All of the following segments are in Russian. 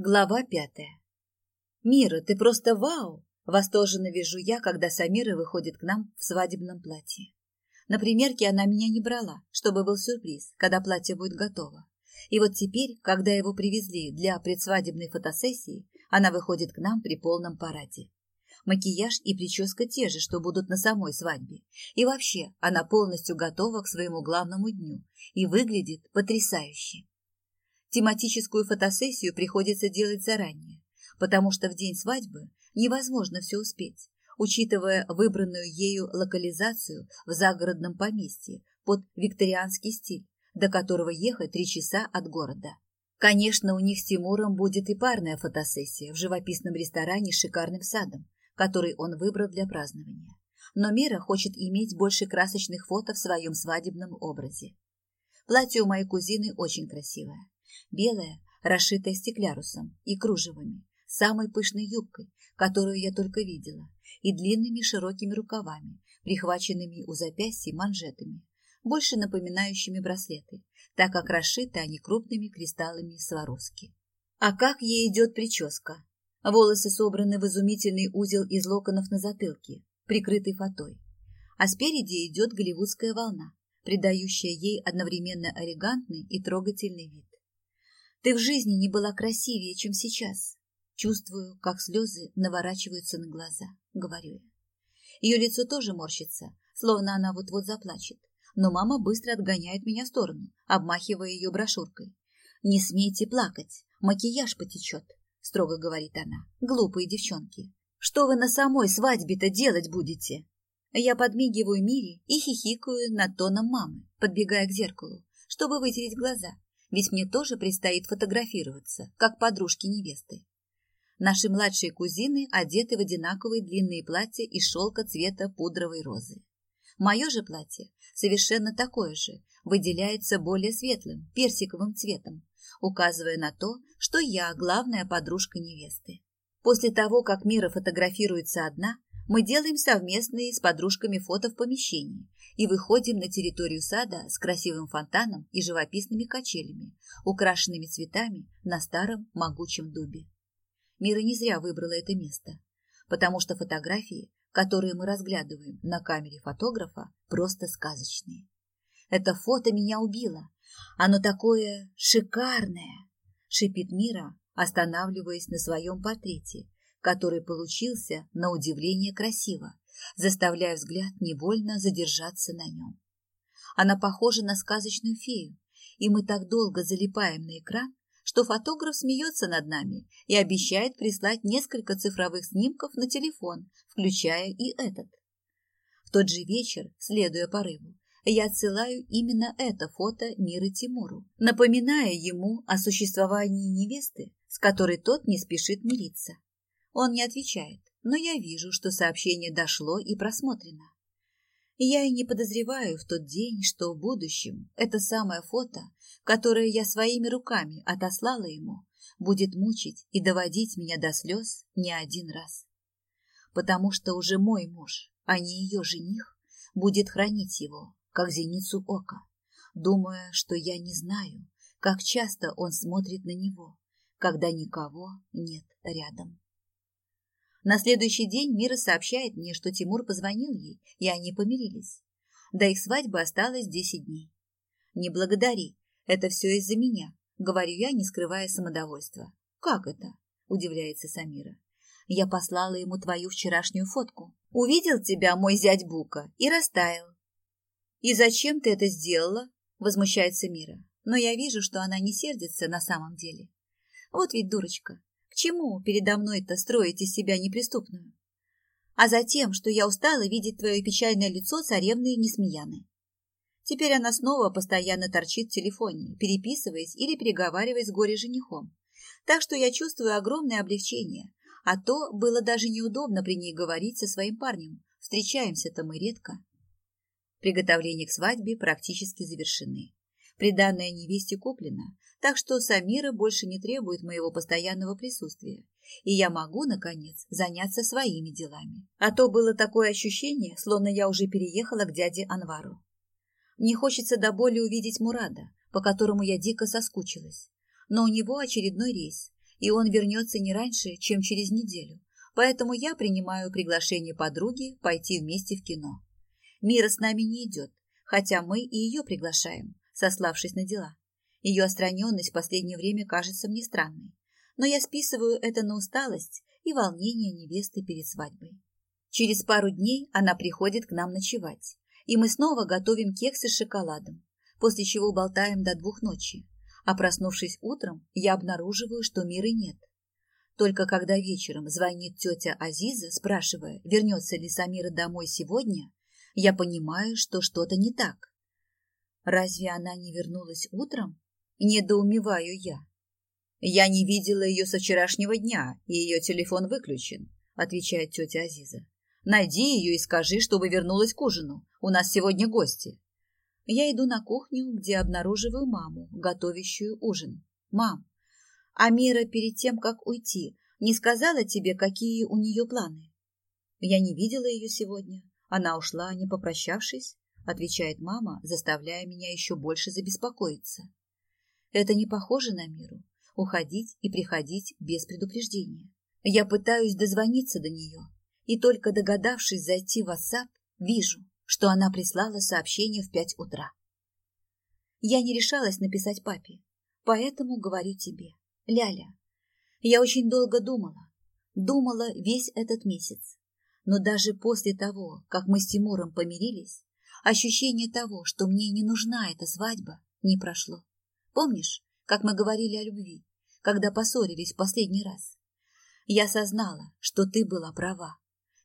Глава пятая. «Мира, ты просто вау!» – восторженно вижу я, когда Самира выходит к нам в свадебном платье. На примерке она меня не брала, чтобы был сюрприз, когда платье будет готово. И вот теперь, когда его привезли для предсвадебной фотосессии, она выходит к нам при полном параде. Макияж и прическа те же, что будут на самой свадьбе. И вообще, она полностью готова к своему главному дню и выглядит потрясающе. Тематическую фотосессию приходится делать заранее, потому что в день свадьбы невозможно все успеть, учитывая выбранную ею локализацию в загородном поместье под викторианский стиль, до которого ехать три часа от города. Конечно, у них с Тимуром будет и парная фотосессия в живописном ресторане с шикарным садом, который он выбрал для празднования. Но Мира хочет иметь больше красочных фото в своем свадебном образе. Платье у моей кузины очень красивое белая, расшитая стеклярусом и кружевами, самой пышной юбкой, которую я только видела, и длинными широкими рукавами, прихваченными у запястья манжетами, больше напоминающими браслеты, так как расшиты они крупными кристаллами сваровски. А как ей идет прическа? Волосы собраны в изумительный узел из локонов на затылке, прикрытый фатой. А спереди идет голливудская волна, придающая ей одновременно элегантный и трогательный вид. Ты в жизни не была красивее, чем сейчас. Чувствую, как слезы наворачиваются на глаза, говорю я. Ее лицо тоже морщится, словно она вот-вот заплачет. Но мама быстро отгоняет меня в сторону, обмахивая ее брошюркой. «Не смейте плакать, макияж потечет», — строго говорит она. «Глупые девчонки, что вы на самой свадьбе-то делать будете?» Я подмигиваю Мире и хихикаю над тоном мамы, подбегая к зеркалу, чтобы вытереть глаза, ведь мне тоже предстоит фотографироваться, как подружки невесты. Наши младшие кузины одеты в одинаковые длинные платья из шелка цвета пудровой розы. Мое же платье, совершенно такое же, выделяется более светлым, персиковым цветом, указывая на то, что я главная подружка невесты. После того, как Мира фотографируется одна, мы делаем совместные с подружками фото в помещении и выходим на территорию сада с красивым фонтаном и живописными качелями, украшенными цветами на старом могучем дубе. Мира не зря выбрала это место, потому что фотографии, которые мы разглядываем на камере фотографа, просто сказочные. Это фото меня убило. Оно такое шикарное, шипит Мира, останавливаясь на своем портрете который получился, на удивление, красиво, заставляя взгляд невольно задержаться на нем. Она похожа на сказочную фею, и мы так долго залипаем на экран, что фотограф смеется над нами и обещает прислать несколько цифровых снимков на телефон, включая и этот. В тот же вечер, следуя порыву, я отсылаю именно это фото Миры Тимуру, напоминая ему о существовании невесты, с которой тот не спешит мириться. Он не отвечает, но я вижу, что сообщение дошло и просмотрено. Я и не подозреваю в тот день, что в будущем это самое фото, которое я своими руками отослала ему, будет мучить и доводить меня до слез не один раз. Потому что уже мой муж, а не ее жених, будет хранить его, как зеницу ока, думая, что я не знаю, как часто он смотрит на него, когда никого нет рядом. На следующий день Мира сообщает мне, что Тимур позвонил ей, и они помирились. До их свадьбы осталось 10 дней. «Не благодари, это все из-за меня», — говорю я, не скрывая самодовольства. «Как это?» — удивляется Самира. «Я послала ему твою вчерашнюю фотку. Увидел тебя мой зять Бука и растаял». «И зачем ты это сделала?» — возмущается Мира. Но я вижу, что она не сердится на самом деле. Вот ведь дурочка чему передо мной-то строите себя неприступную? А за тем, что я устала видеть твое печальное лицо царевны Несмеяны. Теперь она снова постоянно торчит в телефоне, переписываясь или переговариваясь с горе-женихом. Так что я чувствую огромное облегчение. А то было даже неудобно при ней говорить со своим парнем. Встречаемся-то мы редко. Приготовления к свадьбе практически завершены. Приданное невесте куплено, так что Самира больше не требует моего постоянного присутствия, и я могу, наконец, заняться своими делами. А то было такое ощущение, словно я уже переехала к дяде Анвару. Мне хочется до боли увидеть Мурада, по которому я дико соскучилась. Но у него очередной рейс, и он вернется не раньше, чем через неделю. Поэтому я принимаю приглашение подруги пойти вместе в кино. Мира с нами не идет, хотя мы и ее приглашаем сославшись на дела. Ее остраненность в последнее время кажется мне странной, но я списываю это на усталость и волнение невесты перед свадьбой. Через пару дней она приходит к нам ночевать, и мы снова готовим кексы с шоколадом, после чего болтаем до двух ночи. А проснувшись утром, я обнаруживаю, что мира нет. Только когда вечером звонит тетя Азиза, спрашивая, вернется ли Самира домой сегодня, я понимаю, что что-то не так. Разве она не вернулась утром? Недоумеваю я. Я не видела ее со вчерашнего дня, и ее телефон выключен, отвечает тетя Азиза. Найди ее и скажи, чтобы вернулась к ужину. У нас сегодня гости. Я иду на кухню, где обнаруживаю маму, готовящую ужин. Мам, Амира перед тем, как уйти, не сказала тебе, какие у нее планы? Я не видела ее сегодня. Она ушла, не попрощавшись отвечает мама, заставляя меня еще больше забеспокоиться. Это не похоже на миру – уходить и приходить без предупреждения. Я пытаюсь дозвониться до нее, и только догадавшись зайти в WhatsApp, вижу, что она прислала сообщение в пять утра. Я не решалась написать папе, поэтому говорю тебе, Ляля. Я очень долго думала, думала весь этот месяц, но даже после того, как мы с Тимуром помирились, Ощущение того, что мне не нужна эта свадьба, не прошло. Помнишь, как мы говорили о любви, когда поссорились в последний раз? Я осознала, что ты была права.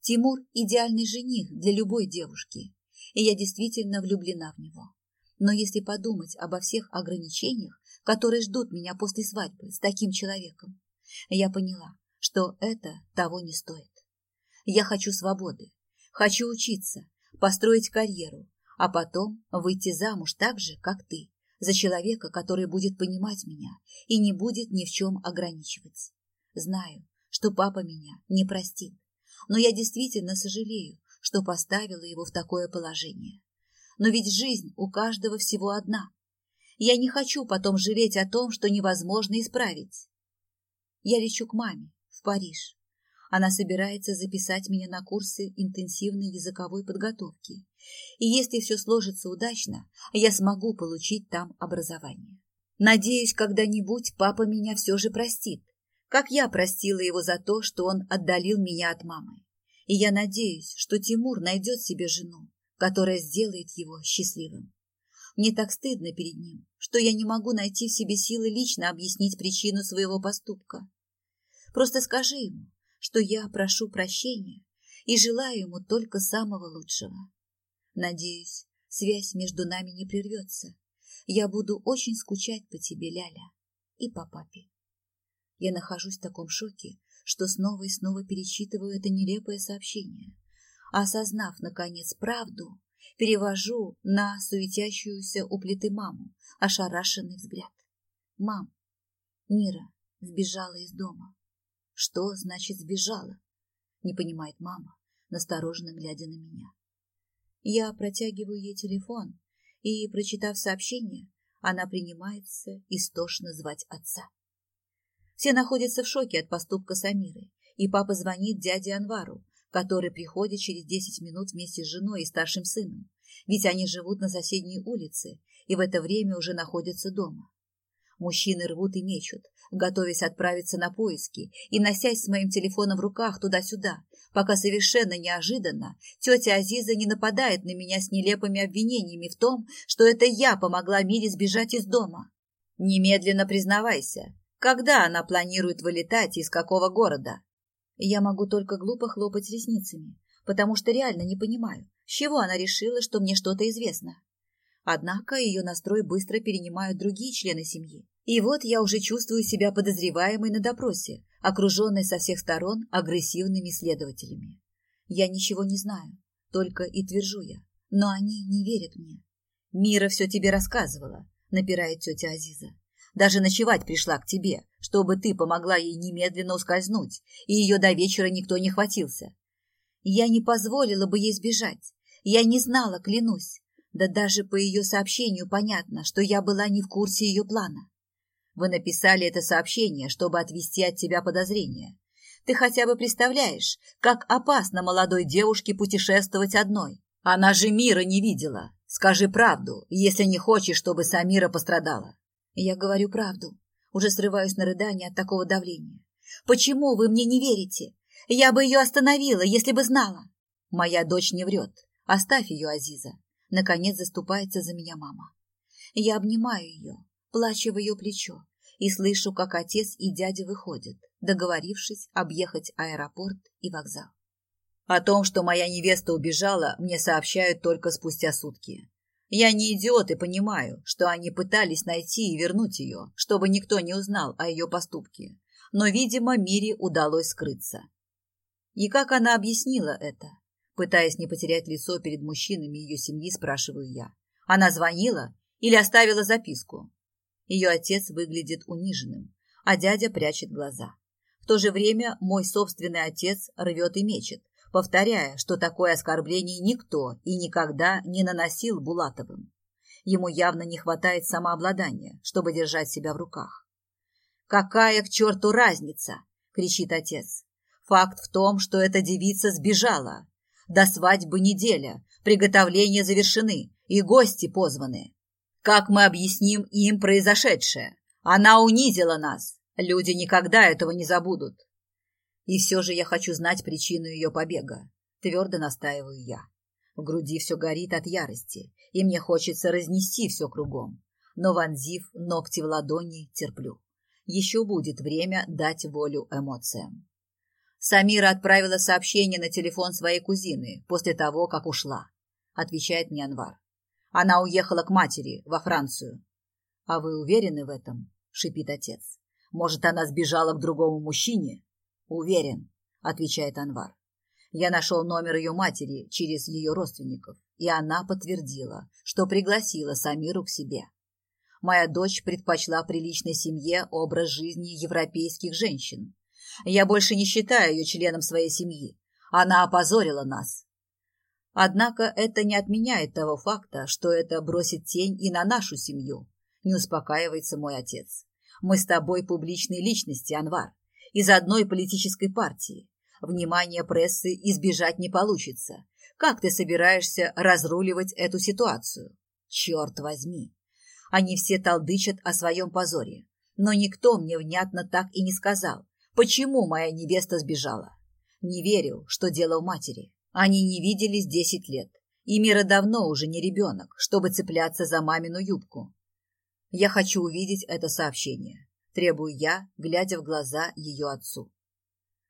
Тимур – идеальный жених для любой девушки, и я действительно влюблена в него. Но если подумать обо всех ограничениях, которые ждут меня после свадьбы с таким человеком, я поняла, что это того не стоит. Я хочу свободы, хочу учиться, построить карьеру, а потом выйти замуж так же, как ты, за человека, который будет понимать меня и не будет ни в чем ограничивать. Знаю, что папа меня не простит, но я действительно сожалею, что поставила его в такое положение. Но ведь жизнь у каждого всего одна. Я не хочу потом жалеть о том, что невозможно исправить. Я лечу к маме в Париж она собирается записать меня на курсы интенсивной языковой подготовки. И если все сложится удачно, я смогу получить там образование. Надеюсь, когда-нибудь папа меня все же простит, как я простила его за то, что он отдалил меня от мамы. И я надеюсь, что Тимур найдет себе жену, которая сделает его счастливым. Мне так стыдно перед ним, что я не могу найти в себе силы лично объяснить причину своего поступка. Просто скажи ему, что я прошу прощения и желаю ему только самого лучшего. Надеюсь, связь между нами не прервется. Я буду очень скучать по тебе, Ляля, и по папе. Я нахожусь в таком шоке, что снова и снова перечитываю это нелепое сообщение. Осознав, наконец, правду, перевожу на суетящуюся у плиты маму ошарашенный взгляд. «Мам, Мира сбежала из дома. Что значит сбежала? Не понимает мама, настороженно глядя на меня. Я протягиваю ей телефон, и, прочитав сообщение, она принимается истошно звать отца. Все находятся в шоке от поступка Самиры, и папа звонит дяде Анвару, который приходит через 10 минут вместе с женой и старшим сыном, ведь они живут на соседней улице и в это время уже находятся дома. Мужчины рвут и мечут, готовясь отправиться на поиски и носясь с моим телефоном в руках туда-сюда, пока совершенно неожиданно тетя Азиза не нападает на меня с нелепыми обвинениями в том, что это я помогла Мире сбежать из дома. Немедленно признавайся, когда она планирует вылетать и из какого города? Я могу только глупо хлопать ресницами, потому что реально не понимаю, с чего она решила, что мне что-то известно. Однако ее настрой быстро перенимают другие члены семьи. И вот я уже чувствую себя подозреваемой на допросе, окруженной со всех сторон агрессивными следователями. Я ничего не знаю, только и твержу я. Но они не верят мне. «Мира все тебе рассказывала», — напирает тетя Азиза. «Даже ночевать пришла к тебе, чтобы ты помогла ей немедленно ускользнуть, и ее до вечера никто не хватился. Я не позволила бы ей сбежать. Я не знала, клянусь. Да даже по ее сообщению понятно, что я была не в курсе ее плана. Вы написали это сообщение, чтобы отвести от тебя подозрения. Ты хотя бы представляешь, как опасно молодой девушке путешествовать одной. Она же мира не видела. Скажи правду, если не хочешь, чтобы Самира пострадала. Я говорю правду. Уже срываюсь на рыдание от такого давления. Почему вы мне не верите? Я бы ее остановила, если бы знала. Моя дочь не врет. Оставь ее, Азиза. Наконец заступается за меня мама. Я обнимаю ее, плачу в ее плечо и слышу, как отец и дядя выходят, договорившись объехать аэропорт и вокзал. О том, что моя невеста убежала, мне сообщают только спустя сутки. Я не идиот и понимаю, что они пытались найти и вернуть ее, чтобы никто не узнал о ее поступке. Но, видимо, Мире удалось скрыться. И как она объяснила это? Пытаясь не потерять лицо перед мужчинами ее семьи, спрашиваю я. Она звонила или оставила записку? Ее отец выглядит униженным, а дядя прячет глаза. В то же время мой собственный отец рвет и мечет, повторяя, что такое оскорбление никто и никогда не наносил Булатовым. Ему явно не хватает самообладания, чтобы держать себя в руках. «Какая к черту разница?» – кричит отец. «Факт в том, что эта девица сбежала, до свадьбы неделя, приготовления завершены, и гости позваны. Как мы объясним им произошедшее? Она унизила нас. Люди никогда этого не забудут. И все же я хочу знать причину ее побега. Твердо настаиваю я. В груди все горит от ярости, и мне хочется разнести все кругом. Но вонзив ногти в ладони, терплю. Еще будет время дать волю эмоциям. Самира отправила сообщение на телефон своей кузины после того, как ушла, отвечает мне Анвар. Она уехала к матери во Францию. А вы уверены в этом? шипит отец. Может, она сбежала к другому мужчине? Уверен, отвечает Анвар. Я нашел номер ее матери через ее родственников, и она подтвердила, что пригласила Самиру к себе. Моя дочь предпочла приличной семье образ жизни европейских женщин, я больше не считаю ее членом своей семьи. Она опозорила нас. Однако это не отменяет того факта, что это бросит тень и на нашу семью. Не успокаивается мой отец. Мы с тобой публичные личности, Анвар, из одной политической партии. Внимание прессы избежать не получится. Как ты собираешься разруливать эту ситуацию? Черт возьми! Они все толдычат о своем позоре. Но никто мне внятно так и не сказал, Почему моя невеста сбежала? Не верил, что дело в матери. Они не виделись десять лет. И Мира давно уже не ребенок, чтобы цепляться за мамину юбку. Я хочу увидеть это сообщение, требую я, глядя в глаза ее отцу.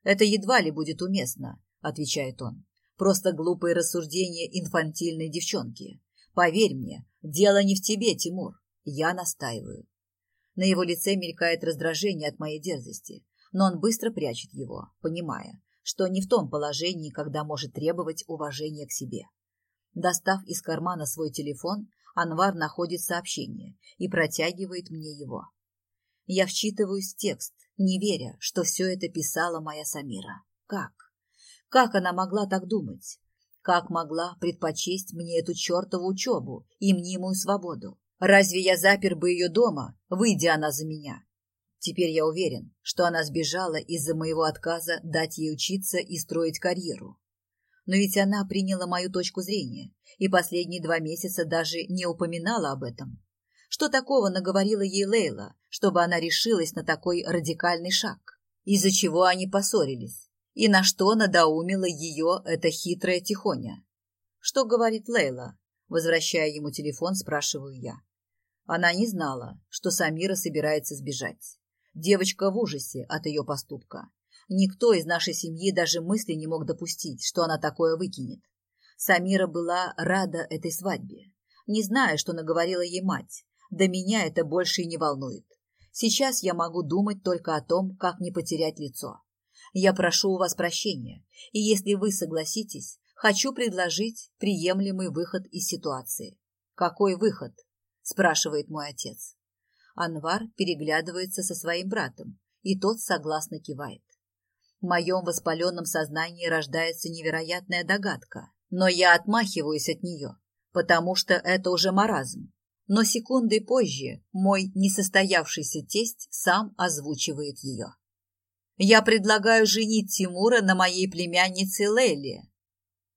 Это едва ли будет уместно, отвечает он. Просто глупые рассуждения инфантильной девчонки. Поверь мне, дело не в тебе, Тимур. Я настаиваю. На его лице мелькает раздражение от моей дерзости но он быстро прячет его, понимая, что не в том положении, когда может требовать уважения к себе. Достав из кармана свой телефон, Анвар находит сообщение и протягивает мне его. Я вчитываюсь в текст, не веря, что все это писала моя Самира. Как? Как она могла так думать? Как могла предпочесть мне эту чертову учебу и мнимую свободу? Разве я запер бы ее дома, выйдя она за меня? Теперь я уверен, что она сбежала из-за моего отказа дать ей учиться и строить карьеру. Но ведь она приняла мою точку зрения и последние два месяца даже не упоминала об этом. Что такого наговорила ей Лейла, чтобы она решилась на такой радикальный шаг? Из-за чего они поссорились? И на что надоумила ее эта хитрая тихоня? Что говорит Лейла? Возвращая ему телефон, спрашиваю я. Она не знала, что Самира собирается сбежать. Девочка в ужасе от ее поступка. Никто из нашей семьи даже мысли не мог допустить, что она такое выкинет. Самира была рада этой свадьбе, не зная, что наговорила ей мать. Да меня это больше и не волнует. Сейчас я могу думать только о том, как не потерять лицо. Я прошу у вас прощения, и если вы согласитесь, хочу предложить приемлемый выход из ситуации. Какой выход? спрашивает мой отец. Анвар переглядывается со своим братом, и тот согласно кивает. В моем воспаленном сознании рождается невероятная догадка, но я отмахиваюсь от нее, потому что это уже маразм. Но секунды позже мой несостоявшийся тесть сам озвучивает ее. Я предлагаю женить Тимура на моей племяннице Леле,